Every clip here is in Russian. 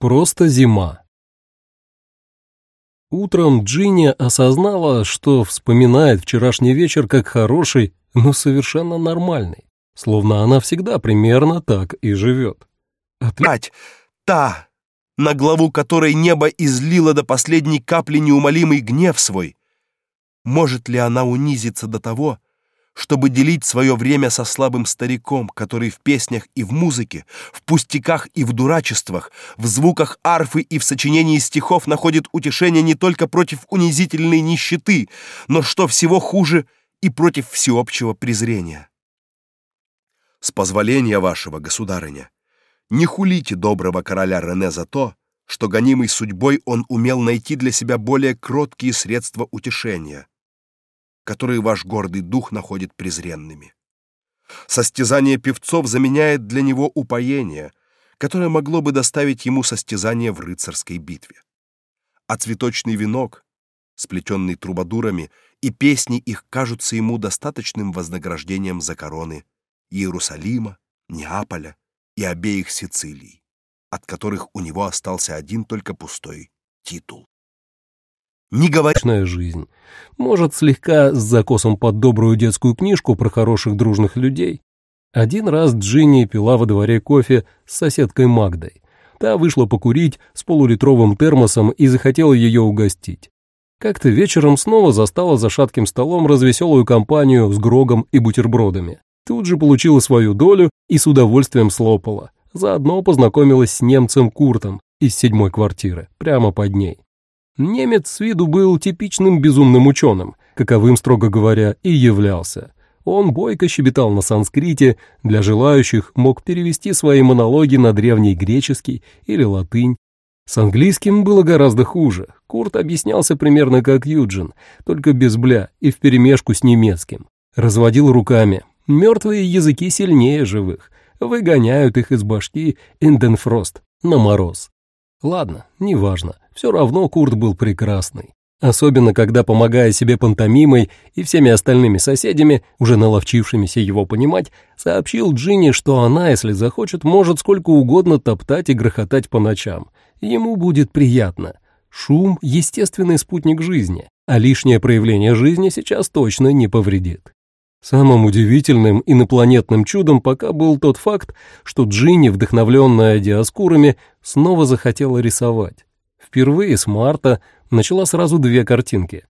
Просто зима. Утром Джинни осознала, что вспоминает вчерашний вечер как хороший, но совершенно нормальный, словно она всегда примерно так и живет. Опять та, на главу которой небо излило до последней капли неумолимый гнев свой. Может ли она унизиться до того, чтобы делить свое время со слабым стариком, который в песнях и в музыке, в пустяках и в дурачествах, в звуках арфы и в сочинении стихов находит утешение не только против унизительной нищеты, но, что всего хуже, и против всеобщего презрения. С позволения вашего, государыня, не хулите доброго короля Рене за то, что гонимый судьбой он умел найти для себя более кроткие средства утешения — которые ваш гордый дух находит презренными. Состязание певцов заменяет для него упоение, которое могло бы доставить ему состязание в рыцарской битве. А цветочный венок, сплетенный трубадурами, и песни их кажутся ему достаточным вознаграждением за короны Иерусалима, Неаполя и обеих Сицилий, от которых у него остался один только пустой титул. Не жизнь. Может, слегка с закосом под добрую детскую книжку про хороших дружных людей. Один раз Джинни пила во дворе кофе с соседкой Магдой. Та вышла покурить с полулитровым термосом и захотела ее угостить. Как-то вечером снова застала за шатким столом развеселую компанию с грогом и бутербродами. Тут же получила свою долю и с удовольствием слопала. Заодно познакомилась с немцем Куртом из седьмой квартиры, прямо под ней. Немец с виду был типичным безумным ученым, каковым, строго говоря, и являлся. Он бойко щебетал на санскрите, для желающих мог перевести свои монологи на древний греческий или латынь. С английским было гораздо хуже. Курт объяснялся примерно как Юджин, только без бля и вперемешку с немецким. Разводил руками. Мертвые языки сильнее живых. Выгоняют их из башки Инденфрост на мороз. Ладно, неважно, все равно Курт был прекрасный. Особенно, когда, помогая себе пантомимой и всеми остальными соседями, уже наловчившимися его понимать, сообщил Джинни, что она, если захочет, может сколько угодно топтать и грохотать по ночам. Ему будет приятно. Шум — естественный спутник жизни, а лишнее проявление жизни сейчас точно не повредит. Самым удивительным инопланетным чудом пока был тот факт, что Джинни, вдохновленная диаскурами, снова захотела рисовать. Впервые с марта начала сразу две картинки.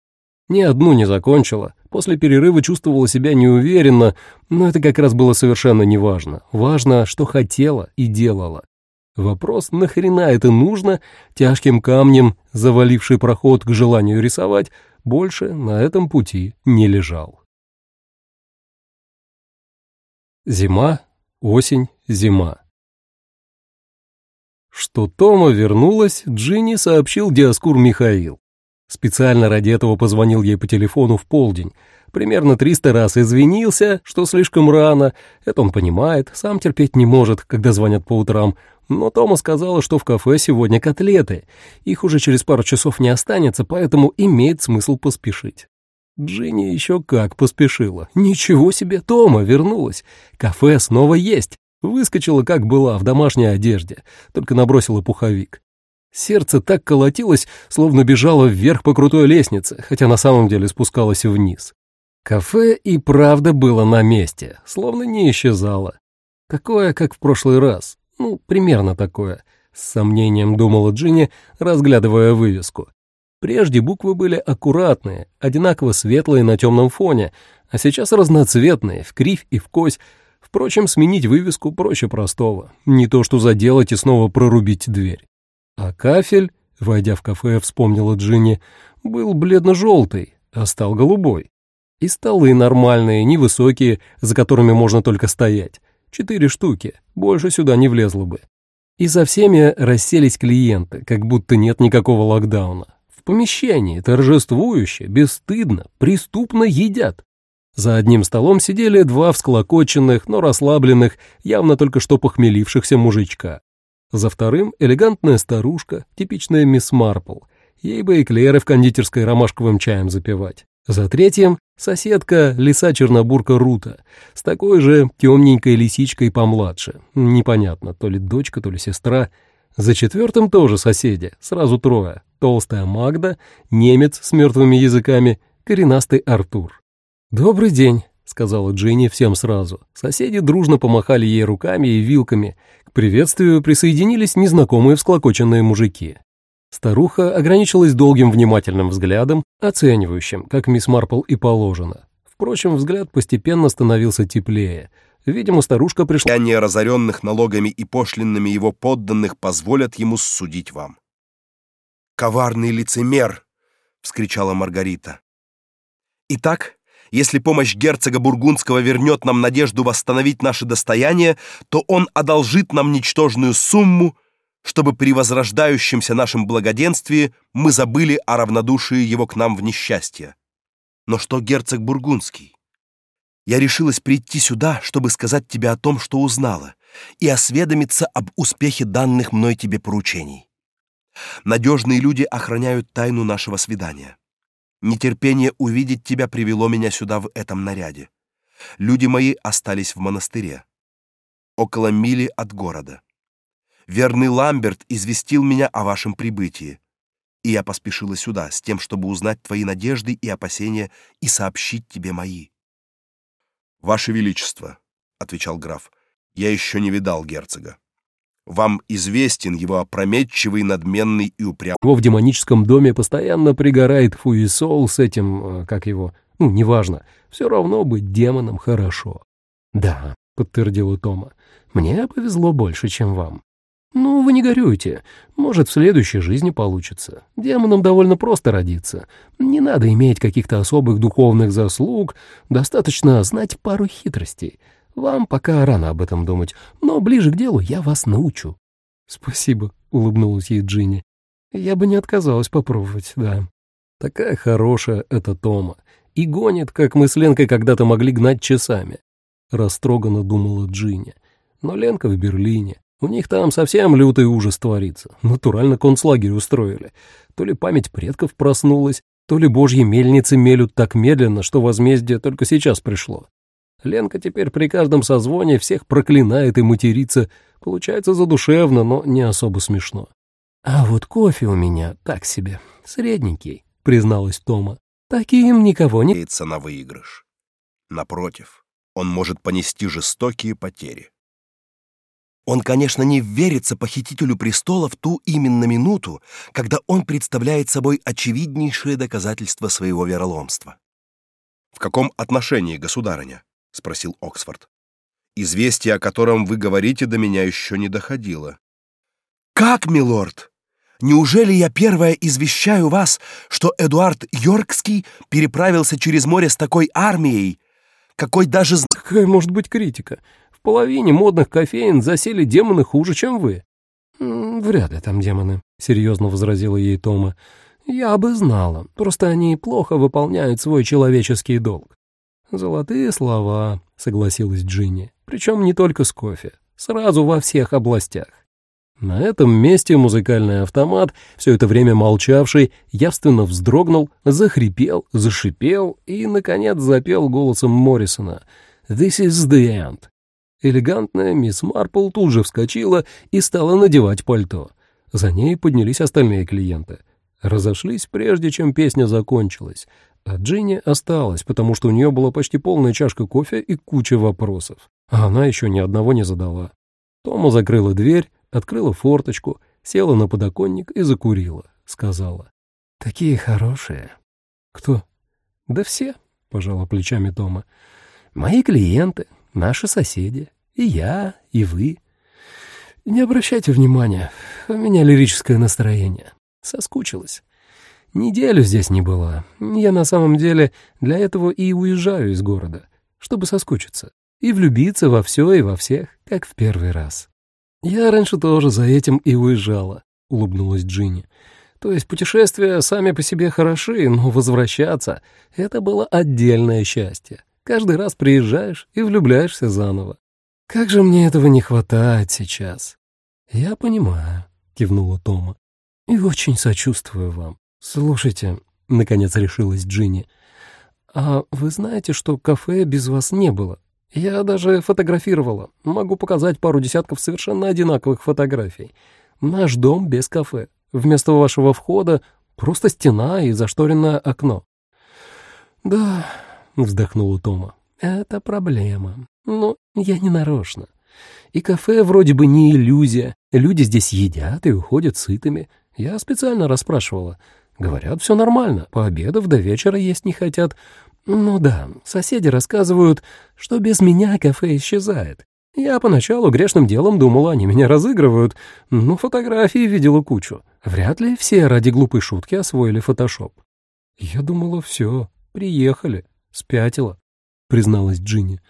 Ни одну не закончила, после перерыва чувствовала себя неуверенно, но это как раз было совершенно неважно. Важно, что хотела и делала. Вопрос, нахрена это нужно, тяжким камнем, заваливший проход к желанию рисовать, больше на этом пути не лежал. Зима, осень, зима. Что Тома вернулась, Джинни сообщил Диаскур Михаил. Специально ради этого позвонил ей по телефону в полдень. Примерно 300 раз извинился, что слишком рано. Это он понимает, сам терпеть не может, когда звонят по утрам. Но Тома сказала, что в кафе сегодня котлеты. Их уже через пару часов не останется, поэтому имеет смысл поспешить. Джинни еще как поспешила. Ничего себе, Тома вернулась. Кафе снова есть. Выскочила, как была, в домашней одежде, только набросила пуховик. Сердце так колотилось, словно бежало вверх по крутой лестнице, хотя на самом деле спускалось вниз. Кафе и правда было на месте, словно не исчезало. Такое, как в прошлый раз. Ну, примерно такое. С сомнением думала Джинни, разглядывая вывеску. Прежде буквы были аккуратные, одинаково светлые на темном фоне, а сейчас разноцветные, в кривь и в кось. Впрочем, сменить вывеску проще простого. Не то что заделать и снова прорубить дверь. А кафель, войдя в кафе, вспомнила Джинни, был бледно-желтый, а стал голубой. И столы нормальные, невысокие, за которыми можно только стоять. Четыре штуки, больше сюда не влезло бы. И за всеми расселись клиенты, как будто нет никакого локдауна помещении торжествующе, бесстыдно, преступно едят. За одним столом сидели два всклокоченных, но расслабленных, явно только что похмелившихся мужичка. За вторым элегантная старушка, типичная мисс Марпл. Ей бы эклеры в кондитерской ромашковым чаем запивать. За третьим соседка лиса Чернобурка Рута, с такой же темненькой лисичкой помладше. Непонятно, то ли дочка, то ли сестра. За четвертым тоже соседи, сразу трое. Толстая Магда, немец с мертвыми языками, коренастый Артур. «Добрый день», — сказала Джинни всем сразу. Соседи дружно помахали ей руками и вилками. К приветствию присоединились незнакомые всклокоченные мужики. Старуха ограничилась долгим внимательным взглядом, оценивающим, как мисс Марпл и положено. Впрочем, взгляд постепенно становился теплее — Видимо, старушка пришла... Влияние разоренных налогами и пошлинами его подданных позволят ему судить вам. «Коварный лицемер!» — вскричала Маргарита. «Итак, если помощь герцога Бургундского вернет нам надежду восстановить наше достояние, то он одолжит нам ничтожную сумму, чтобы при возрождающемся нашем благоденствии мы забыли о равнодушии его к нам в несчастье. Но что герцог Бургундский? Я решилась прийти сюда, чтобы сказать тебе о том, что узнала, и осведомиться об успехе данных мной тебе поручений. Надежные люди охраняют тайну нашего свидания. Нетерпение увидеть тебя привело меня сюда в этом наряде. Люди мои остались в монастыре, около мили от города. Верный Ламберт известил меня о вашем прибытии, и я поспешила сюда с тем, чтобы узнать твои надежды и опасения и сообщить тебе мои. Ваше величество, отвечал граф. Я еще не видал герцога. Вам известен его опрометчивый, надменный и упрямый. Его в демоническом доме постоянно пригорает Фуисол с этим, э, как его, ну, неважно. Все равно быть демоном хорошо. Да, подтвердила Тома. Мне повезло больше, чем вам. «Ну, вы не горюйте. Может, в следующей жизни получится. Демонам довольно просто родиться. Не надо иметь каких-то особых духовных заслуг, достаточно знать пару хитростей. Вам пока рано об этом думать, но ближе к делу я вас научу». «Спасибо», — улыбнулась ей Джинни. «Я бы не отказалась попробовать, да». Такая хорошая эта Тома. И гонит, как мы с Ленкой когда-то могли гнать часами. Растроганно думала Джинни. Но Ленка в Берлине. У них там совсем лютый ужас творится. Натурально концлагерь устроили. То ли память предков проснулась, то ли божьи мельницы мелют так медленно, что возмездие только сейчас пришло. Ленка теперь при каждом созвоне всех проклинает и матерится. Получается задушевно, но не особо смешно. «А вот кофе у меня так себе, средненький», — призналась Тома. «Таким никого не...» на выигрыш. Напротив, он может понести жестокие потери. Он, конечно, не верится похитителю престола в ту именно минуту, когда он представляет собой очевиднейшее доказательство своего вероломства. «В каком отношении, государыня?» — спросил Оксфорд. «Известие, о котором вы говорите, до меня еще не доходило». «Как, милорд? Неужели я первая извещаю вас, что Эдуард Йоркский переправился через море с такой армией, какой даже...» «Какая может быть критика? Половине модных кофеин засели демоны хуже, чем вы». «Вряд ли там демоны», — серьезно возразила ей Тома. «Я бы знала, просто они плохо выполняют свой человеческий долг». «Золотые слова», — согласилась Джинни, «причем не только с кофе, сразу во всех областях». На этом месте музыкальный автомат, все это время молчавший, явственно вздрогнул, захрипел, зашипел и, наконец, запел голосом Моррисона «This is the end». Элегантная мисс Марпл тут же вскочила и стала надевать пальто. За ней поднялись остальные клиенты. Разошлись, прежде чем песня закончилась, а Джинни осталась, потому что у нее была почти полная чашка кофе и куча вопросов, а она еще ни одного не задала. Тома закрыла дверь, открыла форточку, села на подоконник и закурила, сказала. «Такие хорошие». «Кто?» «Да все», — пожала плечами Тома. «Мои клиенты, наши соседи, и я, и вы. Не обращайте внимания, у меня лирическое настроение. Соскучилась. Неделю здесь не была. Я на самом деле для этого и уезжаю из города, чтобы соскучиться и влюбиться во все и во всех, как в первый раз. Я раньше тоже за этим и уезжала, улыбнулась Джинни. То есть путешествия сами по себе хороши, но возвращаться — это было отдельное счастье. Каждый раз приезжаешь и влюбляешься заново. Как же мне этого не хватает сейчас. Я понимаю, кивнула Тома. И очень сочувствую вам. Слушайте, наконец решилась Джинни. А вы знаете, что кафе без вас не было? Я даже фотографировала. Могу показать пару десятков совершенно одинаковых фотографий. Наш дом без кафе. Вместо вашего входа просто стена и зашторенное окно». «Да», — вздохнула Тома, — «это проблема. Но я не нарочно. И кафе вроде бы не иллюзия. Люди здесь едят и уходят сытыми. Я специально расспрашивала. Говорят, все нормально. Пообедав до вечера есть не хотят. Ну да, соседи рассказывают, что без меня кафе исчезает. Я поначалу грешным делом думала, они меня разыгрывают, но фотографии видела кучу. Вряд ли все ради глупой шутки освоили фотошоп. Я думала, все, приехали, спятила, призналась Джинни.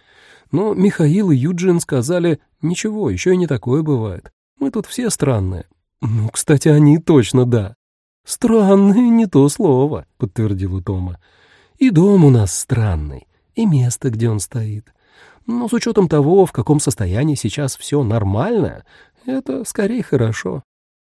Но Михаил и Юджин сказали, ничего, еще и не такое бывает. Мы тут все странные. Ну, кстати, они точно да. Странные не то слово, подтвердила Тома. И дом у нас странный, и место, где он стоит. Но с учетом того, в каком состоянии сейчас все нормально, это скорее хорошо.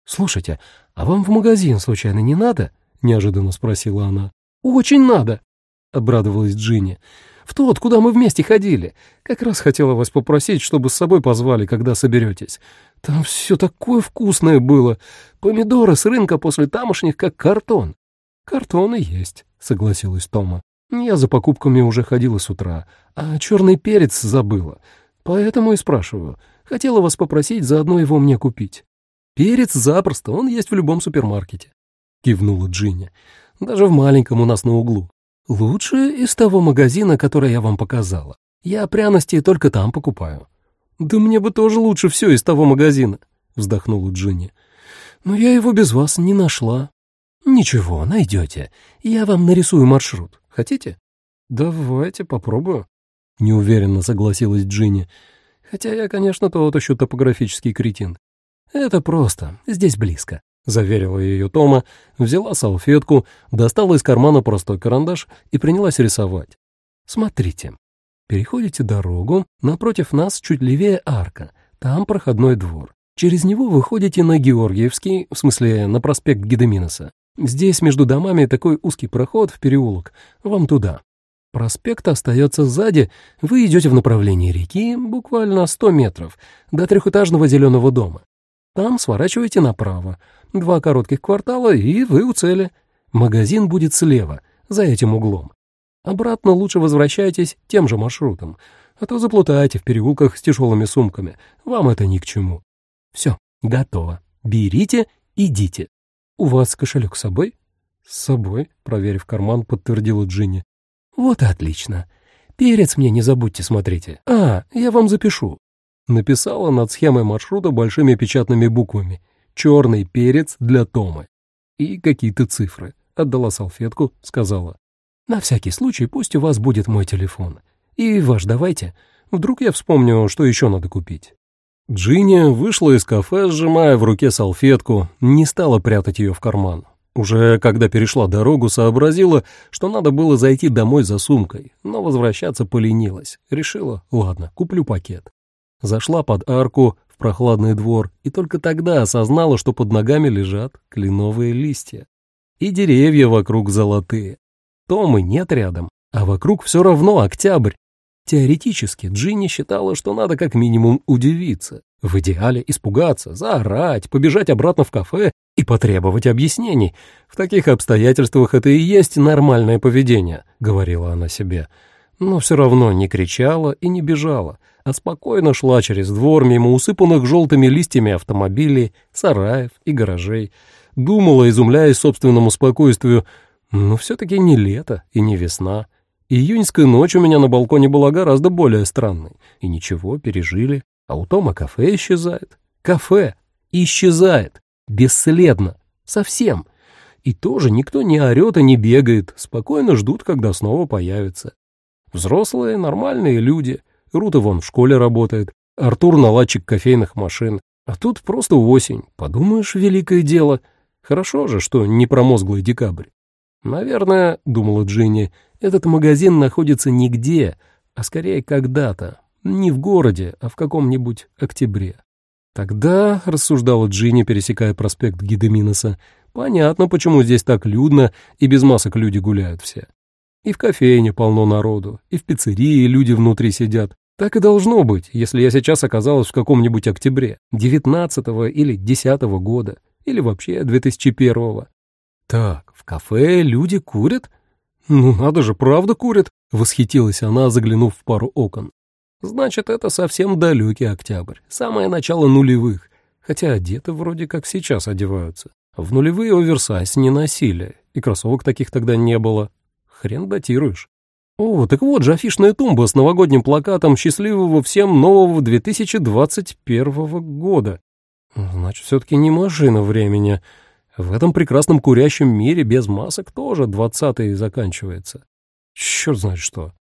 «Слушайте, а вам в магазин случайно не надо?» — неожиданно спросила она. «Очень надо!» — обрадовалась Джинни. В тот, куда мы вместе ходили. Как раз хотела вас попросить, чтобы с собой позвали, когда соберетесь. Там все такое вкусное было. Помидоры с рынка после тамошних, как картон». «Картон и есть», — согласилась Тома. «Я за покупками уже ходила с утра, а черный перец забыла. Поэтому и спрашиваю. Хотела вас попросить заодно его мне купить». «Перец запросто, он есть в любом супермаркете», — кивнула Джинни. «Даже в маленьком у нас на углу. Лучше из того магазина, который я вам показала. Я пряности только там покупаю». «Да мне бы тоже лучше все из того магазина», — вздохнула Джинни. «Но я его без вас не нашла». «Ничего, найдете. Я вам нарисую маршрут. Хотите?» «Давайте попробую», — неуверенно согласилась Джинни. «Хотя я, конечно, тот еще топографический кретин. Это просто, здесь близко. — заверила ее Тома, взяла салфетку, достала из кармана простой карандаш и принялась рисовать. «Смотрите. Переходите дорогу, напротив нас чуть левее арка, там проходной двор. Через него выходите на Георгиевский, в смысле на проспект Гедеминоса. Здесь между домами такой узкий проход в переулок, вам туда. Проспект остается сзади, вы идете в направлении реки буквально 100 метров до трехэтажного зеленого дома. Там сворачиваете направо, Два коротких квартала, и вы у цели. Магазин будет слева, за этим углом. Обратно лучше возвращайтесь тем же маршрутом, а то заплутаете в переулках с тяжелыми сумками. Вам это ни к чему. Все, готово. Берите, идите. У вас кошелек с собой? С собой, проверив карман, подтвердила Джинни. Вот и отлично. Перец мне не забудьте смотрите. А, я вам запишу. Написала над схемой маршрута большими печатными буквами черный перец для Томы. И какие-то цифры. Отдала салфетку, сказала. На всякий случай пусть у вас будет мой телефон. И ваш давайте. Вдруг я вспомню, что еще надо купить. Джинни вышла из кафе, сжимая в руке салфетку, не стала прятать ее в карман. Уже когда перешла дорогу, сообразила, что надо было зайти домой за сумкой, но возвращаться поленилась. Решила, ладно, куплю пакет. Зашла под арку, прохладный двор и только тогда осознала, что под ногами лежат кленовые листья. И деревья вокруг золотые. Томы нет рядом, а вокруг все равно октябрь. Теоретически Джинни считала, что надо как минимум удивиться. В идеале испугаться, заорать, побежать обратно в кафе и потребовать объяснений. В таких обстоятельствах это и есть нормальное поведение, говорила она себе. Но все равно не кричала и не бежала а спокойно шла через двор мимо усыпанных желтыми листьями автомобилей, сараев и гаражей. Думала, изумляясь собственному спокойствию, но все-таки не лето и не весна. Июньская ночь у меня на балконе была гораздо более странной. И ничего, пережили. А у Тома кафе исчезает. Кафе исчезает. Бесследно. Совсем. И тоже никто не орет и не бегает. Спокойно ждут, когда снова появится. Взрослые, нормальные люди — Рута вон в школе работает, Артур наладчик кофейных машин. А тут просто осень. Подумаешь, великое дело. Хорошо же, что не промозглый декабрь. Наверное, думала Джинни, этот магазин находится нигде, а скорее когда-то. Не в городе, а в каком-нибудь октябре. Тогда, рассуждала Джинни, пересекая проспект Гидеминоса, понятно, почему здесь так людно и без масок люди гуляют все. И в кофейне полно народу, и в пиццерии люди внутри сидят, Так и должно быть, если я сейчас оказалась в каком-нибудь октябре, 19 или 10 года, или вообще 2001 -го. Так, в кафе люди курят? Ну надо же, правда курят, восхитилась она, заглянув в пару окон. Значит, это совсем далекий октябрь, самое начало нулевых, хотя одеты вроде как сейчас одеваются. В нулевые оверсайз не носили, и кроссовок таких тогда не было. Хрен датируешь. О, так вот же афишная тумба с новогодним плакатом счастливого всем нового 2021 года. Значит, все-таки не машина времени. В этом прекрасном курящем мире без масок тоже двадцатый заканчивается. Черт знает что.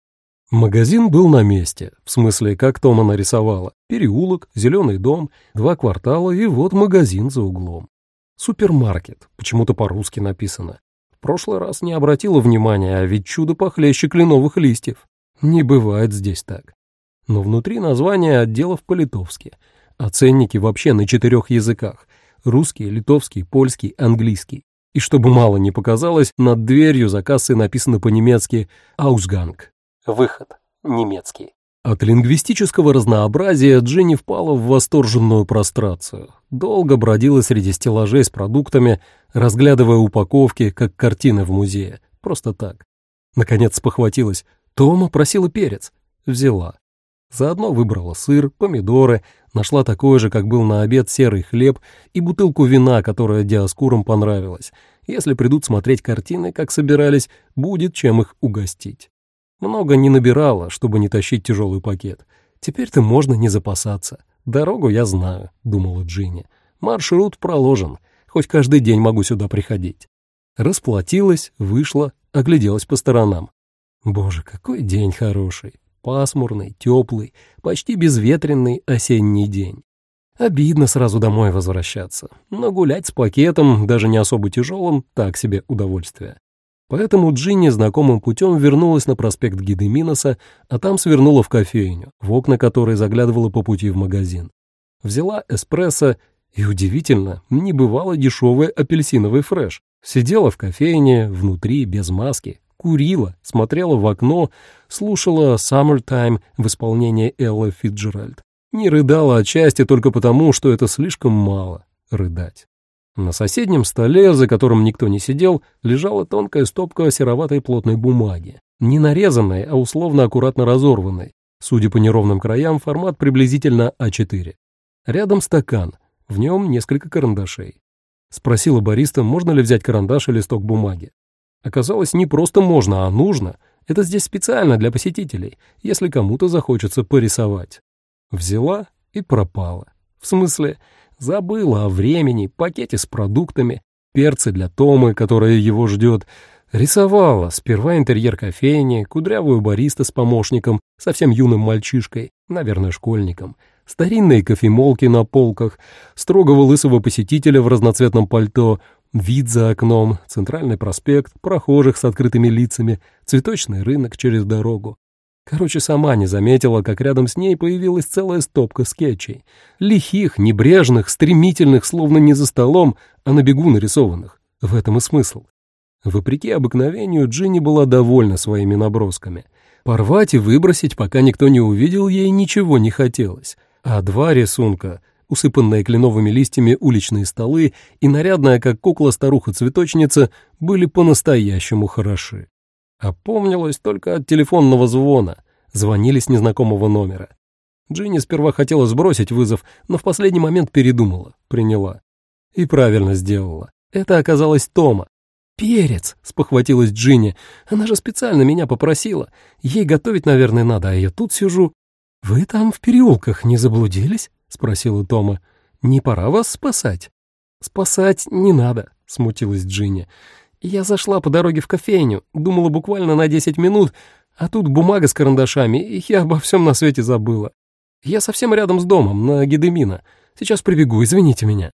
Магазин был на месте, в смысле, как Тома нарисовала. Переулок, зеленый дом, два квартала и вот магазин за углом. Супермаркет, почему-то по-русски написано. Прошлый раз не обратила внимания, а ведь чудо похлеще кленовых листьев. Не бывает здесь так. Но внутри название отделов по-литовски, а вообще на четырех языках — русский, литовский, польский, английский. И чтобы мало не показалось, над дверью за кассой написано по-немецки «Ausgang» Выход. Немецкий. От лингвистического разнообразия Джинни впала в восторженную прострацию. Долго бродила среди стеллажей с продуктами, разглядывая упаковки, как картины в музее. Просто так. Наконец спохватилась. Тома просила перец. Взяла. Заодно выбрала сыр, помидоры, нашла такой же, как был на обед, серый хлеб и бутылку вина, которая Диаскурам понравилась. Если придут смотреть картины, как собирались, будет чем их угостить. Много не набирала, чтобы не тащить тяжелый пакет. Теперь-то можно не запасаться. Дорогу я знаю, думала Джинни. Маршрут проложен, хоть каждый день могу сюда приходить. Расплатилась, вышла, огляделась по сторонам. Боже, какой день хороший. Пасмурный, теплый, почти безветренный осенний день. Обидно сразу домой возвращаться, но гулять с пакетом, даже не особо тяжелым, так себе удовольствие. Поэтому Джинни знакомым путем вернулась на проспект Гидеминоса, а там свернула в кофейню, в окна которой заглядывала по пути в магазин. Взяла эспрессо и, удивительно, не бывало дешевый апельсиновый фреш. Сидела в кофейне, внутри, без маски, курила, смотрела в окно, слушала «Summertime» в исполнении Эллы Фитджеральд. Не рыдала отчасти только потому, что это слишком мало — рыдать. На соседнем столе, за которым никто не сидел, лежала тонкая стопка сероватой плотной бумаги. Не нарезанной, а условно аккуратно разорванной. Судя по неровным краям, формат приблизительно А4. Рядом стакан, в нем несколько карандашей. Спросила бариста, можно ли взять карандаш и листок бумаги. Оказалось, не просто можно, а нужно. Это здесь специально для посетителей, если кому-то захочется порисовать. Взяла и пропала. В смысле, Забыла о времени, пакете с продуктами, перцы для Томы, которая его ждет. Рисовала сперва интерьер кофейни, кудрявую бариста с помощником, совсем юным мальчишкой, наверное, школьником, старинные кофемолки на полках, строгого лысого посетителя в разноцветном пальто, вид за окном, центральный проспект, прохожих с открытыми лицами, цветочный рынок через дорогу. Короче, сама не заметила, как рядом с ней появилась целая стопка скетчей. Лихих, небрежных, стремительных, словно не за столом, а на бегу нарисованных. В этом и смысл. Вопреки обыкновению, Джинни была довольна своими набросками. Порвать и выбросить, пока никто не увидел, ей ничего не хотелось. А два рисунка, усыпанные кленовыми листьями уличные столы и нарядная, как кукла-старуха-цветочница, были по-настоящему хороши. Опомнилась только от телефонного звона. Звонили с незнакомого номера. Джинни сперва хотела сбросить вызов, но в последний момент передумала, приняла. И правильно сделала. Это оказалась Тома. «Перец!» — спохватилась Джинни. «Она же специально меня попросила. Ей готовить, наверное, надо, а я тут сижу». «Вы там в переулках не заблудились?» — спросила Тома. «Не пора вас спасать?» «Спасать не надо», — смутилась Джинни. Я зашла по дороге в кофейню, думала буквально на 10 минут, а тут бумага с карандашами, и я обо всем на свете забыла. Я совсем рядом с домом, на Гедемина. Сейчас прибегу, извините меня».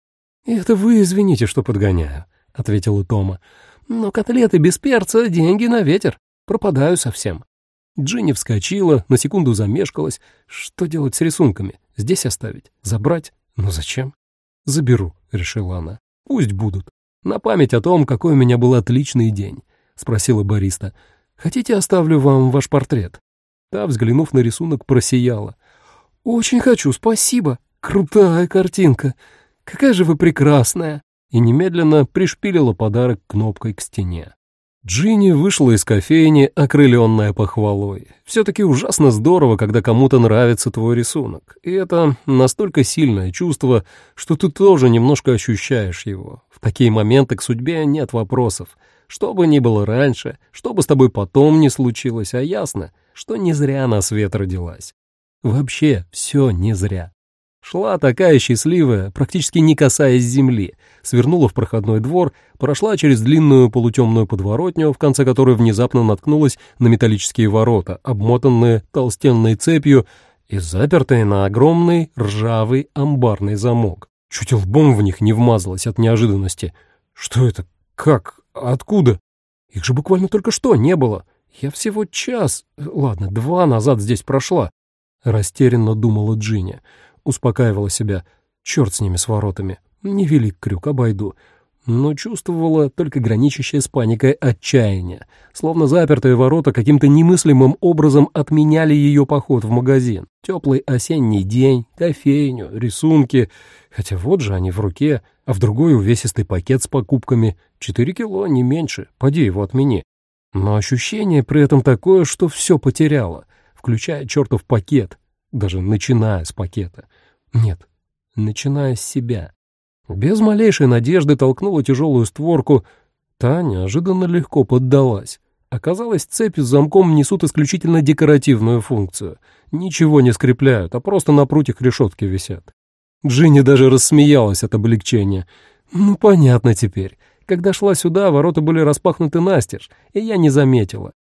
«Это вы извините, что подгоняю», — ответила Тома. «Но котлеты без перца — деньги на ветер. Пропадаю совсем». Джинни вскочила, на секунду замешкалась. Что делать с рисунками? Здесь оставить? Забрать? Ну зачем? «Заберу», — решила она. «Пусть будут». «На память о том, какой у меня был отличный день», — спросила бариста. «Хотите, оставлю вам ваш портрет?» Та, взглянув на рисунок, просияла. «Очень хочу, спасибо! Крутая картинка! Какая же вы прекрасная!» И немедленно пришпилила подарок кнопкой к стене. Джинни вышла из кофейни, окрыленная похвалой. Все-таки ужасно здорово, когда кому-то нравится твой рисунок. И это настолько сильное чувство, что ты тоже немножко ощущаешь его. В такие моменты к судьбе нет вопросов. Что бы ни было раньше, что бы с тобой потом ни случилось, а ясно, что не зря на свет родилась. Вообще все не зря. Шла такая счастливая, практически не касаясь земли, свернула в проходной двор, прошла через длинную полутемную подворотню, в конце которой внезапно наткнулась на металлические ворота, обмотанные толстенной цепью и запертые на огромный ржавый амбарный замок. Чуть лбом в них не вмазалась от неожиданности. Что это? Как? Откуда? Их же буквально только что не было. Я всего час, ладно, два назад здесь прошла. Растерянно думала Джинни успокаивала себя. Черт с ними, с воротами. Невелик крюк, обойду. Но чувствовала только граничащее с паникой отчаяние. Словно запертые ворота каким-то немыслимым образом отменяли ее поход в магазин. Теплый осенний день, кофейню, рисунки. Хотя вот же они в руке, а в другой увесистый пакет с покупками. Четыре кило, не меньше. Поди его отмени. Но ощущение при этом такое, что все потеряла, включая чертов пакет, даже начиная с пакета. Нет, начиная с себя. Без малейшей надежды толкнула тяжелую створку. Та неожиданно легко поддалась. Оказалось, цепи с замком несут исключительно декоративную функцию. Ничего не скрепляют, а просто на прутьях решетки висят. Джинни даже рассмеялась от облегчения. «Ну, понятно теперь. Когда шла сюда, ворота были распахнуты настежь, и я не заметила.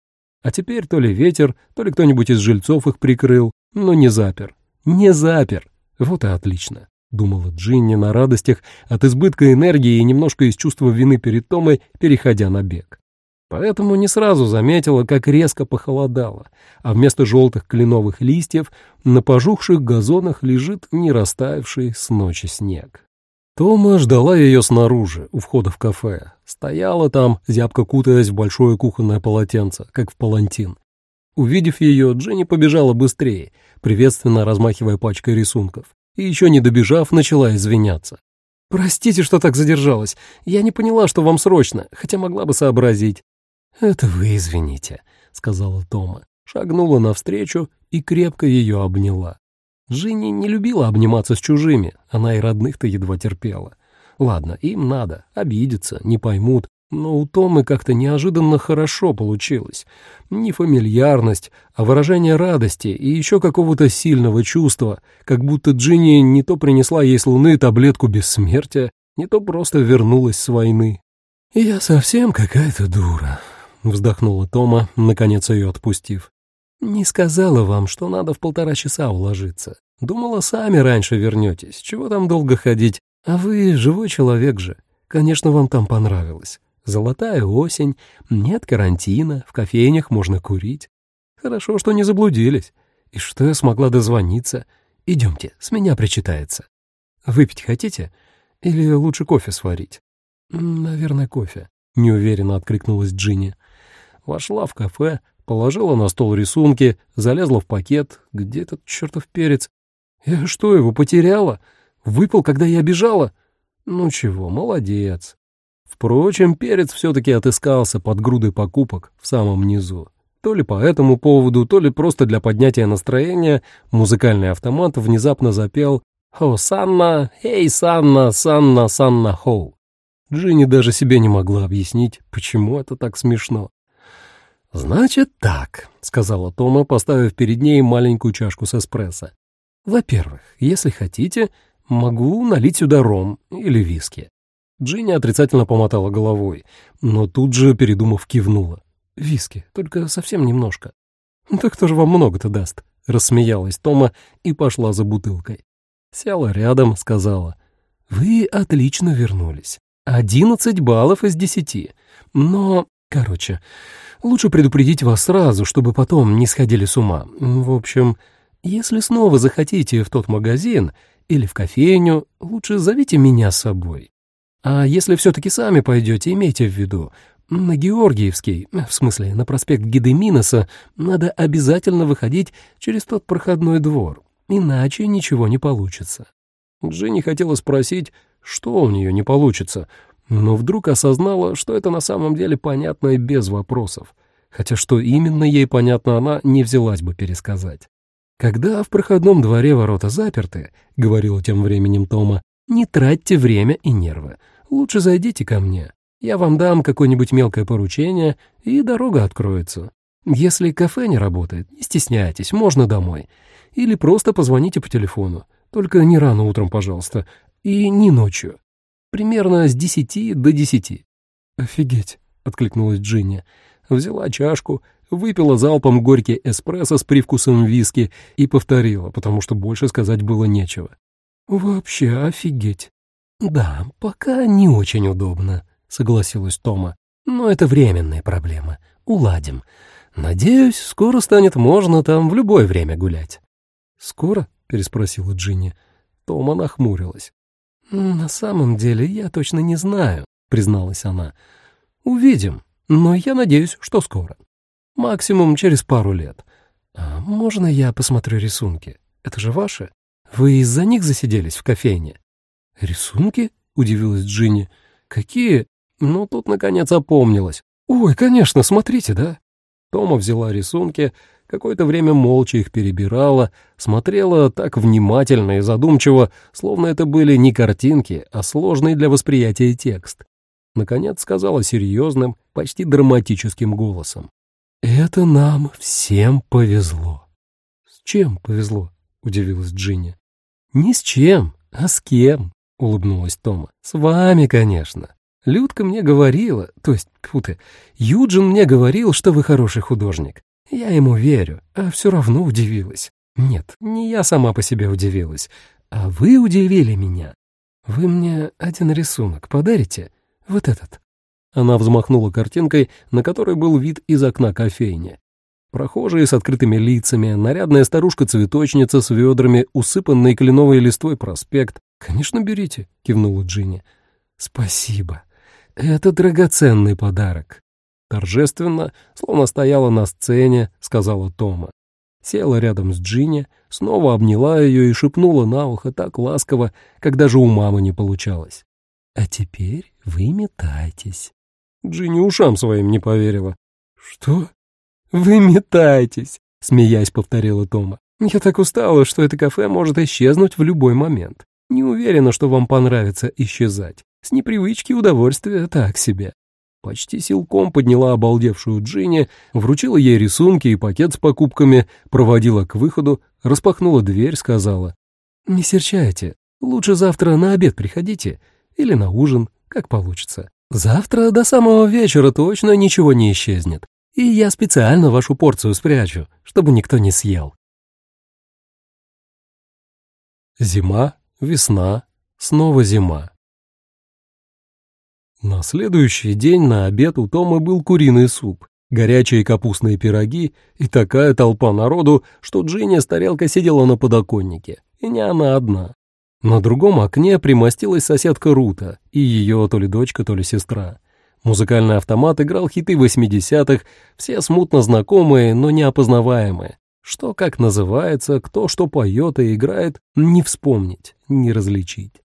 А теперь то ли ветер, то ли кто-нибудь из жильцов их прикрыл, но не запер. Не запер. Вот и отлично, думала Джинни на радостях от избытка энергии и немножко из чувства вины перед Томой, переходя на бег. Поэтому не сразу заметила, как резко похолодало, а вместо желтых кленовых листьев на пожухших газонах лежит не растаявший с ночи снег. Тома ждала ее снаружи, у входа в кафе. Стояла там, зябко кутаясь в большое кухонное полотенце, как в палантин. Увидев ее, Дженни побежала быстрее, приветственно размахивая пачкой рисунков. И еще не добежав, начала извиняться. «Простите, что так задержалась. Я не поняла, что вам срочно, хотя могла бы сообразить». «Это вы извините», — сказала Тома. Шагнула навстречу и крепко ее обняла. Джинни не любила обниматься с чужими, она и родных-то едва терпела. Ладно, им надо, обидятся, не поймут, но у Томы как-то неожиданно хорошо получилось. Не фамильярность, а выражение радости и еще какого-то сильного чувства, как будто Джинни не то принесла ей с луны таблетку бессмертия, не то просто вернулась с войны. «Я совсем какая-то дура», — вздохнула Тома, наконец ее отпустив. «Не сказала вам, что надо в полтора часа уложиться. Думала, сами раньше вернетесь. Чего там долго ходить? А вы живой человек же. Конечно, вам там понравилось. Золотая осень, нет карантина, в кофейнях можно курить. Хорошо, что не заблудились. И что я смогла дозвониться. Идемте, с меня причитается. Выпить хотите? Или лучше кофе сварить? Наверное, кофе. Неуверенно откликнулась Джинни. Вошла в кафе, положила на стол рисунки, залезла в пакет. Где этот чертов перец? Я что, его потеряла? Выпал, когда я бежала? Ну чего, молодец. Впрочем, перец все-таки отыскался под грудой покупок в самом низу. То ли по этому поводу, то ли просто для поднятия настроения музыкальный автомат внезапно запел «О, Санна! Эй, Санна! Санна! Санна! Хоу!» Джинни даже себе не могла объяснить, почему это так смешно. «Значит так», — сказала Тома, поставив перед ней маленькую чашку с эспрессо. «Во-первых, если хотите, могу налить сюда ром или виски. Джинни отрицательно помотала головой, но тут же, передумав, кивнула. «Виски, только совсем немножко». «Да кто же вам много-то даст?» — рассмеялась Тома и пошла за бутылкой. Села рядом, сказала. «Вы отлично вернулись. Одиннадцать баллов из десяти. Но, короче, лучше предупредить вас сразу, чтобы потом не сходили с ума. В общем, если снова захотите в тот магазин или в кофейню, лучше зовите меня с собой. А если все-таки сами пойдете, имейте в виду, на Георгиевский, в смысле, на проспект Гедеминоса, надо обязательно выходить через тот проходной двор, иначе ничего не получится. Джинни хотела спросить, что у нее не получится, но вдруг осознала, что это на самом деле понятно и без вопросов, хотя что именно ей понятно она не взялась бы пересказать. «Когда в проходном дворе ворота заперты», — говорила тем временем Тома, — «не тратьте время и нервы. Лучше зайдите ко мне. Я вам дам какое-нибудь мелкое поручение, и дорога откроется. Если кафе не работает, не стесняйтесь, можно домой. Или просто позвоните по телефону. Только не рано утром, пожалуйста, и не ночью. Примерно с десяти до десяти». «Офигеть!» — откликнулась Джинни. Взяла чашку, выпила залпом горький эспрессо с привкусом виски и повторила, потому что больше сказать было нечего. «Вообще офигеть!» «Да, пока не очень удобно», — согласилась Тома. «Но это временные проблемы. Уладим. Надеюсь, скоро станет можно там в любое время гулять». «Скоро?» — переспросила Джинни. Тома нахмурилась. «На самом деле я точно не знаю», — призналась она. «Увидим, но я надеюсь, что скоро. Максимум через пару лет. А можно я посмотрю рисунки? Это же ваши? Вы из-за них засиделись в кофейне?» «Рисунки?» — удивилась Джинни. «Какие?» Ну, тут, наконец, опомнилась. «Ой, конечно, смотрите, да?» Тома взяла рисунки, какое-то время молча их перебирала, смотрела так внимательно и задумчиво, словно это были не картинки, а сложный для восприятия текст. Наконец сказала серьезным, почти драматическим голосом. «Это нам всем повезло». «С чем повезло?» — удивилась Джинни. «Ни с чем, а с кем?» — улыбнулась Тома. «С вами, конечно. Людка мне говорила, то есть, тьфу ты, Юджин мне говорил, что вы хороший художник. Я ему верю, а все равно удивилась. Нет, не я сама по себе удивилась, а вы удивили меня. Вы мне один рисунок подарите? Вот этот». Она взмахнула картинкой, на которой был вид из окна кофейни. Прохожие с открытыми лицами, нарядная старушка-цветочница с ведрами, усыпанный кленовой листвой проспект. «Конечно, берите», — кивнула Джинни. «Спасибо. Это драгоценный подарок». Торжественно, словно стояла на сцене, сказала Тома. Села рядом с Джинни, снова обняла ее и шепнула на ухо так ласково, как даже у мамы не получалось. «А теперь вы метайтесь». Джинни ушам своим не поверила. «Что?» «Вы метайтесь», — смеясь повторила Тома. «Я так устала, что это кафе может исчезнуть в любой момент. Не уверена, что вам понравится исчезать. С непривычки удовольствие так себе». Почти силком подняла обалдевшую Джинни, вручила ей рисунки и пакет с покупками, проводила к выходу, распахнула дверь, сказала. «Не серчайте. Лучше завтра на обед приходите. Или на ужин, как получится. Завтра до самого вечера точно ничего не исчезнет. И я специально вашу порцию спрячу, чтобы никто не съел. Зима, весна, снова зима. На следующий день на обед у Тома был куриный суп, горячие капустные пироги и такая толпа народу, что Джинни с тарелкой сидела на подоконнике, и не она одна. На другом окне примостилась соседка Рута и ее то ли дочка, то ли сестра. Музыкальный автомат играл хиты 80-х, все смутно знакомые, но неопознаваемые. Что как называется, кто что поет и играет, не вспомнить, не различить.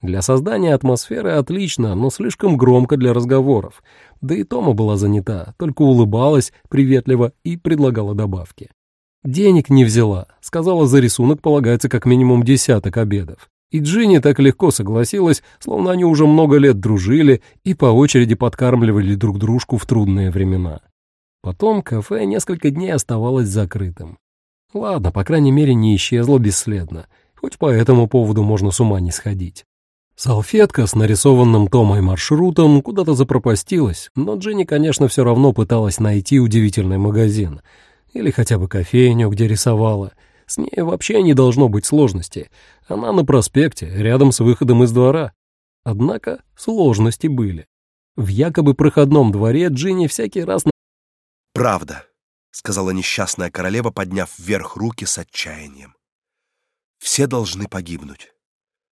Для создания атмосферы отлично, но слишком громко для разговоров. Да и Тома была занята, только улыбалась приветливо и предлагала добавки. Денег не взяла, сказала, за рисунок полагается как минимум десяток обедов. И Джинни так легко согласилась, словно они уже много лет дружили и по очереди подкармливали друг дружку в трудные времена. Потом кафе несколько дней оставалось закрытым. Ладно, по крайней мере, не исчезло бесследно, хоть по этому поводу можно с ума не сходить. Салфетка с нарисованным Томой маршрутом куда-то запропастилась, но Джинни, конечно, все равно пыталась найти удивительный магазин или хотя бы кофейню, где рисовала — с ней вообще не должно быть сложностей. Она на проспекте, рядом с выходом из двора. Однако сложности были. В якобы проходном дворе Джинни всякий раз... «Правда», — сказала несчастная королева, подняв вверх руки с отчаянием. «Все должны погибнуть.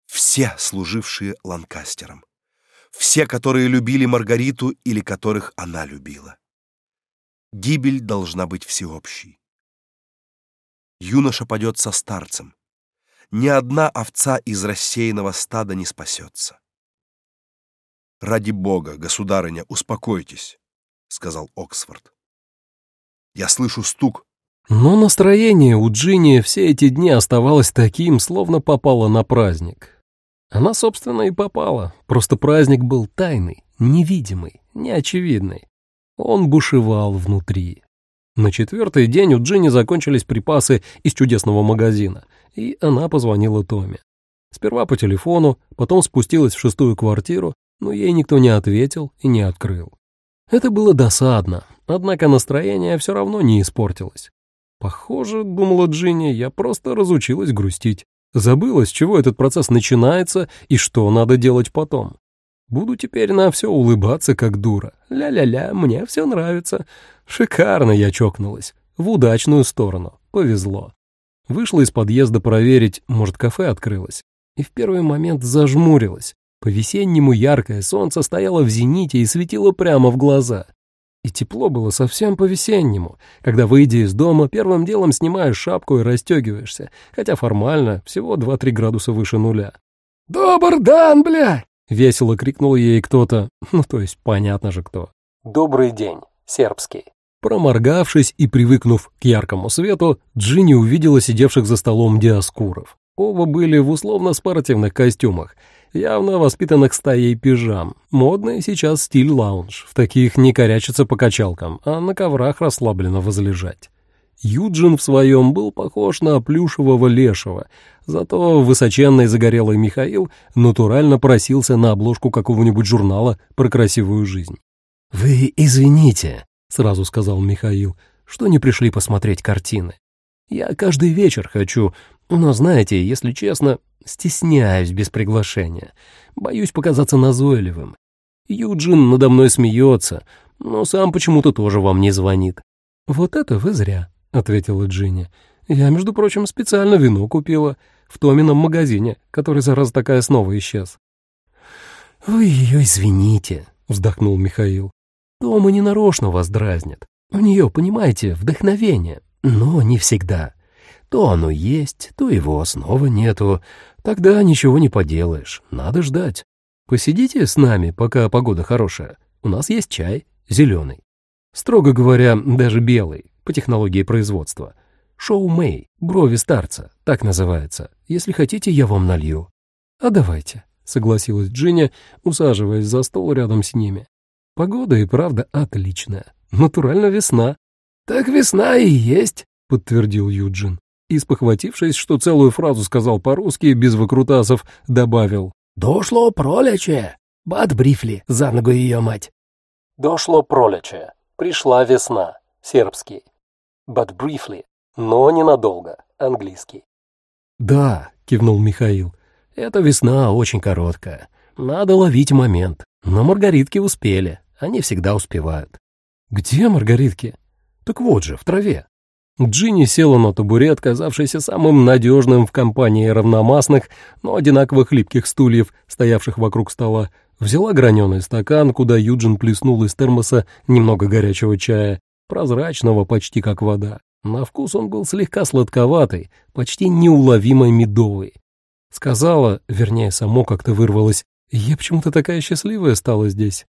Все, служившие Ланкастером. все, которые любили Маргариту или которых она любила. Гибель должна быть всеобщей. Юноша падет со старцем. Ни одна овца из рассеянного стада не спасется. «Ради бога, государыня, успокойтесь», — сказал Оксфорд. «Я слышу стук». Но настроение у Джинни все эти дни оставалось таким, словно попала на праздник. Она, собственно, и попала, просто праздник был тайный, невидимый, неочевидный. Он бушевал внутри. На четвертый день у Джинни закончились припасы из чудесного магазина, и она позвонила Томе. Сперва по телефону, потом спустилась в шестую квартиру, но ей никто не ответил и не открыл. Это было досадно, однако настроение все равно не испортилось. Похоже, думала Джинни, я просто разучилась грустить. Забыла, с чего этот процесс начинается и что надо делать потом. Буду теперь на все улыбаться, как дура. Ля-ля-ля, мне все нравится. Шикарно я чокнулась. В удачную сторону. Повезло. Вышла из подъезда проверить, может, кафе открылось. И в первый момент зажмурилась. По-весеннему яркое солнце стояло в зените и светило прямо в глаза. И тепло было совсем по-весеннему, когда, выйдя из дома, первым делом снимаешь шапку и расстегиваешься, хотя формально всего 2-3 градуса выше нуля. «Добр дан, бля!» — весело крикнул ей кто-то, ну, то есть понятно же кто. «Добрый день, сербский». Проморгавшись и привыкнув к яркому свету, Джинни увидела сидевших за столом диаскуров. Оба были в условно-спортивных костюмах, явно воспитанных стаей пижам. Модный сейчас стиль лаунж, в таких не корячиться по качалкам, а на коврах расслабленно возлежать. Юджин в своем был похож на плюшевого лешего, зато высоченный загорелый Михаил натурально просился на обложку какого-нибудь журнала про красивую жизнь. «Вы извините», — сразу сказал Михаил, — «что не пришли посмотреть картины. Я каждый вечер хочу, но, знаете, если честно, стесняюсь без приглашения. Боюсь показаться назойливым. Юджин надо мной смеется, но сам почему-то тоже вам не звонит». «Вот это вы зря», — ответила Джинни. «Я, между прочим, специально вино купила в Томином магазине, который зараз такая снова исчез». «Вы ее извините», — вздохнул Михаил. «Тома ненарочно вас дразнит. У нее, понимаете, вдохновение, но не всегда. То оно есть, то его снова нету. Тогда ничего не поделаешь, надо ждать. Посидите с нами, пока погода хорошая. У нас есть чай, зеленый. Строго говоря, даже белый, по технологии производства. Шоу Мэй, брови старца, так называется. Если хотите, я вам налью. А давайте, согласилась Джинни, усаживаясь за стол рядом с ними. Погода и правда отличная. Натурально весна. Так весна и есть, подтвердил Юджин. И, спохватившись, что целую фразу сказал по-русски, без выкрутасов, добавил. «Дошло пролече! Бат Брифли, за ногу ее мать!» «Дошло пролече. Пришла весна. Сербский. But briefly. Но ненадолго. Английский». «Да», — кивнул Михаил. «Эта весна очень короткая. Надо ловить момент. Но маргаритки успели. Они всегда успевают». «Где маргаритки?» «Так вот же, в траве». Джинни села на табурет, казавшийся самым надежным в компании равномастных, но одинаково хлипких стульев, стоявших вокруг стола, взяла граненый стакан, куда Юджин плеснул из термоса немного горячего чая, прозрачного почти как вода. На вкус он был слегка сладковатый, почти неуловимо медовый. Сказала, вернее, само как-то вырвалось, «Я почему-то такая счастливая стала здесь».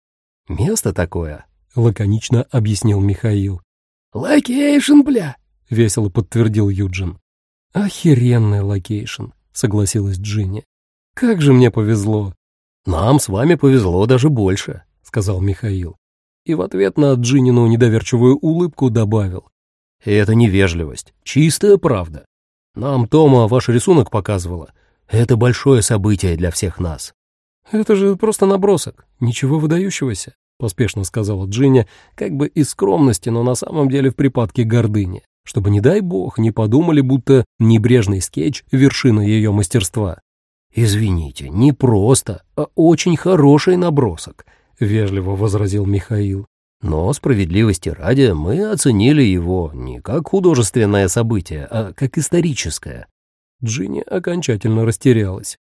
«Место такое», — лаконично объяснил Михаил. «Location, бля!» — весело подтвердил Юджин. «Охеренный location», — согласилась Джинни. «Как же мне повезло». «Нам с вами повезло даже больше», — сказал Михаил. И в ответ на Джиннину недоверчивую улыбку добавил. «Это невежливость, чистая правда. Нам Тома ваш рисунок показывала. Это большое событие для всех нас». «Это же просто набросок, ничего выдающегося», — поспешно сказала Джинни, как бы из скромности, но на самом деле в припадке гордыни чтобы, не дай бог, не подумали, будто небрежный скетч — вершина ее мастерства. «Извините, не просто, а очень хороший набросок», — вежливо возразил Михаил. «Но справедливости ради мы оценили его не как художественное событие, а как историческое». Джинни окончательно растерялась.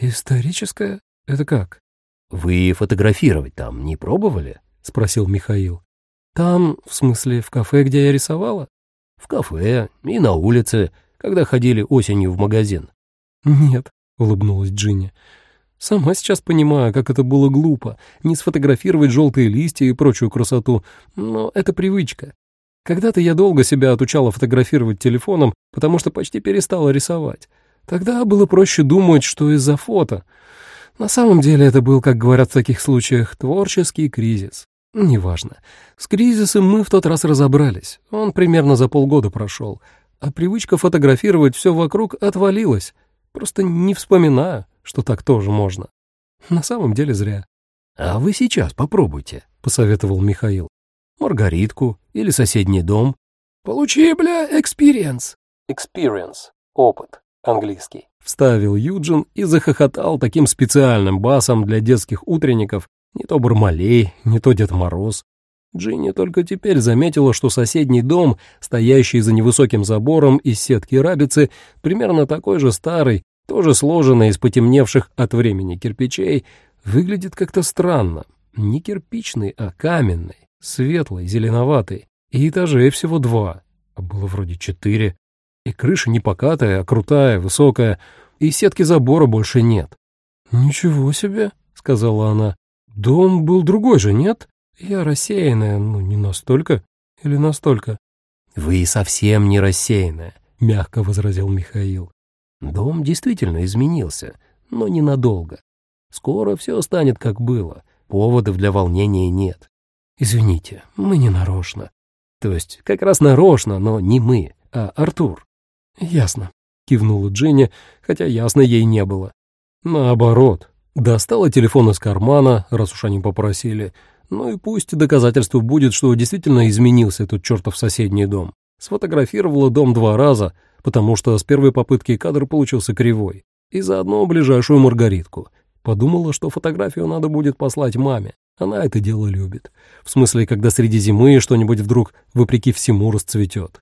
«Историческое? Это как?» Вы фотографировать там не пробовали? Спросил Михаил. Там, в смысле, в кафе, где я рисовала? В кафе и на улице, когда ходили осенью в магазин. Нет, улыбнулась Джинни. Сама сейчас понимаю, как это было глупо, не сфотографировать желтые листья и прочую красоту, но это привычка. Когда-то я долго себя отучала фотографировать телефоном, потому что почти перестала рисовать. Тогда было проще думать, что из-за фото. На самом деле это был, как говорят в таких случаях, творческий кризис. Неважно. С кризисом мы в тот раз разобрались. Он примерно за полгода прошел. А привычка фотографировать все вокруг отвалилась. Просто не вспоминаю, что так тоже можно. На самом деле зря. «А вы сейчас попробуйте», — посоветовал Михаил. «Маргаритку или соседний дом». «Получи, бля, experience». «Experience» — опыт, английский. Вставил Юджин и захохотал таким специальным басом для детских утренников, не то Бармалей, не то Дед Мороз. Джинни только теперь заметила, что соседний дом, стоящий за невысоким забором из сетки рабицы, примерно такой же старый, тоже сложенный из потемневших от времени кирпичей, выглядит как-то странно. Не кирпичный, а каменный, светлый, зеленоватый. И этажей всего два, а было вроде четыре. И крыша не покатая, а крутая, высокая, и сетки забора больше нет. «Ничего себе», — сказала она. «Дом был другой же, нет? Я рассеянная, ну, не настолько или настолько?» «Вы совсем не рассеянная», — мягко возразил Михаил. «Дом действительно изменился, но ненадолго. Скоро все станет как было, поводов для волнения нет. Извините, мы не нарочно. То есть как раз нарочно, но не мы, а Артур». «Ясно», — кивнула Дженни, хотя ясно ей не было. «Наоборот, Достала телефон из кармана, раз уж они попросили. Ну и пусть доказательство будет, что действительно изменился этот чертов соседний дом. Сфотографировала дом два раза, потому что с первой попытки кадр получился кривой. И заодно ближайшую Маргаритку. Подумала, что фотографию надо будет послать маме. Она это дело любит. В смысле, когда среди зимы что-нибудь вдруг, вопреки всему, расцветет.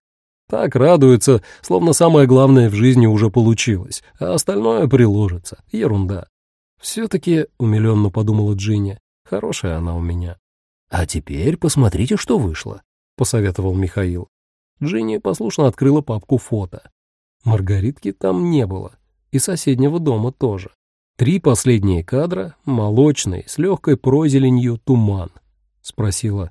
Так радуется, словно самое главное в жизни уже получилось, а остальное приложится. Ерунда. «Все-таки», — умиленно подумала Джинни, — «хорошая она у меня». «А теперь посмотрите, что вышло», — посоветовал Михаил. Джинни послушно открыла папку фото. Маргаритки там не было, и соседнего дома тоже. Три последние кадра — молочный, с легкой прозеленью туман. Спросила.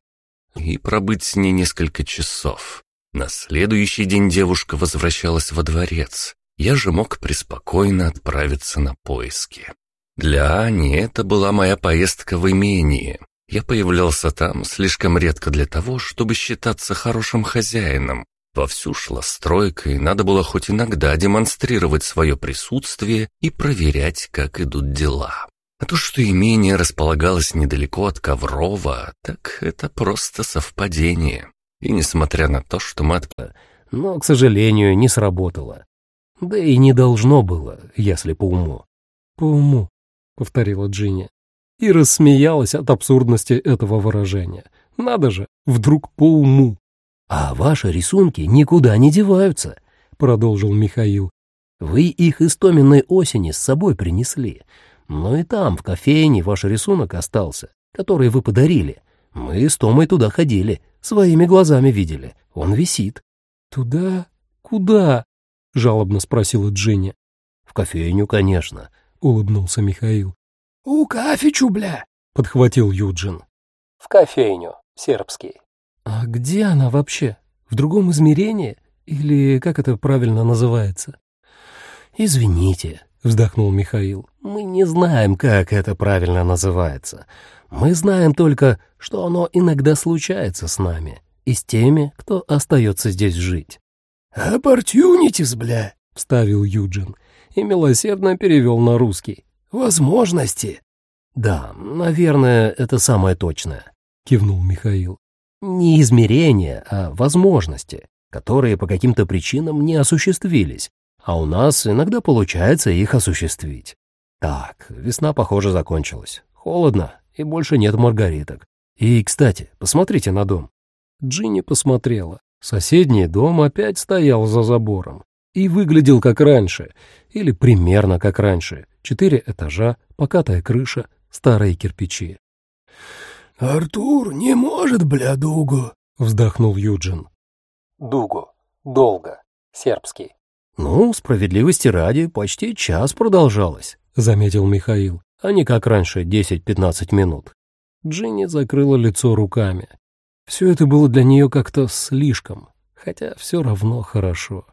«И пробыть с ней несколько часов. На следующий день девушка возвращалась во дворец. Я же мог преспокойно отправиться на поиски. Для Ани это была моя поездка в имение. Я появлялся там слишком редко для того, чтобы считаться хорошим хозяином. Вовсю шла стройка, и надо было хоть иногда демонстрировать свое присутствие и проверять, как идут дела. А то, что имение располагалось недалеко от Коврова, так это просто совпадение. И несмотря на то, что матка... Но, к сожалению, не сработало. Да и не должно было, если по уму. По уму. — повторила Джинни. И рассмеялась от абсурдности этого выражения. Надо же, вдруг по уму. «А ваши рисунки никуда не деваются», — продолжил Михаил. «Вы их из Томиной осени с собой принесли. Но и там, в кофейне, ваш рисунок остался, который вы подарили. Мы с Томой туда ходили, своими глазами видели. Он висит». «Туда? Куда?» — жалобно спросила Джинни. «В кофейню, конечно улыбнулся Михаил. «У кафечу, бля!» — подхватил Юджин. «В кофейню, сербский». «А где она вообще? В другом измерении? Или как это правильно называется?» «Извините», — вздохнул Михаил, — «мы не знаем, как это правильно называется. Мы знаем только, что оно иногда случается с нами и с теми, кто остается здесь жить». «Оппортюнитис, бля», — вставил Юджин и милосердно перевел на русский. «Возможности». «Да, наверное, это самое точное», — кивнул Михаил. «Не измерения, а возможности, которые по каким-то причинам не осуществились, а у нас иногда получается их осуществить. Так, весна, похоже, закончилась. Холодно, и больше нет маргариток. И, кстати, посмотрите на дом». Джинни посмотрела. Соседний дом опять стоял за забором и выглядел как раньше, или примерно как раньше. Четыре этажа, покатая крыша, старые кирпичи. «Артур не может, бля, дугу», — вздохнул Юджин. «Дугу. Долго. Сербский». «Ну, справедливости ради, почти час продолжалось», — заметил Михаил, а не как раньше 10-15 минут. Джинни закрыла лицо руками. Все это было для нее как-то слишком, хотя все равно хорошо.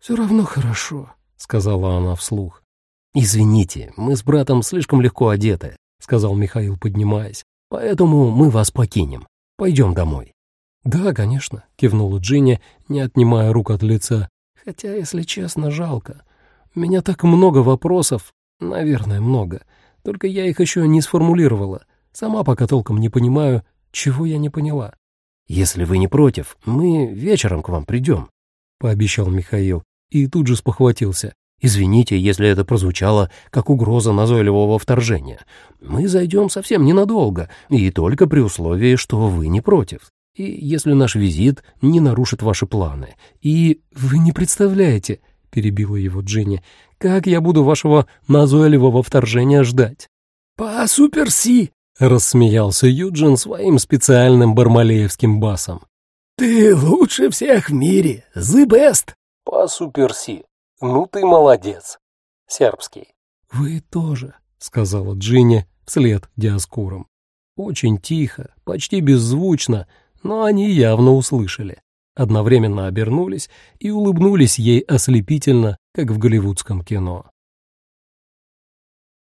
«Все равно хорошо», — сказала она вслух. «Извините, мы с братом слишком легко одеты», — сказал Михаил, поднимаясь. «Поэтому мы вас покинем. Пойдем домой». «Да, конечно», — кивнула Джинни, не отнимая рук от лица. «Хотя, если честно, жалко. У меня так много вопросов. Наверное, много. Только я их еще не сформулировала. Сама пока толком не понимаю, чего я не поняла». «Если вы не против, мы вечером к вам придем», — пообещал Михаил и тут же спохватился. Извините, если это прозвучало как угроза назойливого вторжения. Мы зайдем совсем ненадолго, и только при условии, что вы не против. И если наш визит не нарушит ваши планы. И вы не представляете, — перебила его Дженни, — как я буду вашего назойливого вторжения ждать. «По суперси!» — рассмеялся Юджин своим специальным бармалеевским басом. «Ты лучше всех в мире, the best!» «По суперси!» «Ну ты молодец!» Сербский. «Вы тоже», — сказала Джинни вслед Диаскурам. Очень тихо, почти беззвучно, но они явно услышали. Одновременно обернулись и улыбнулись ей ослепительно, как в голливудском кино.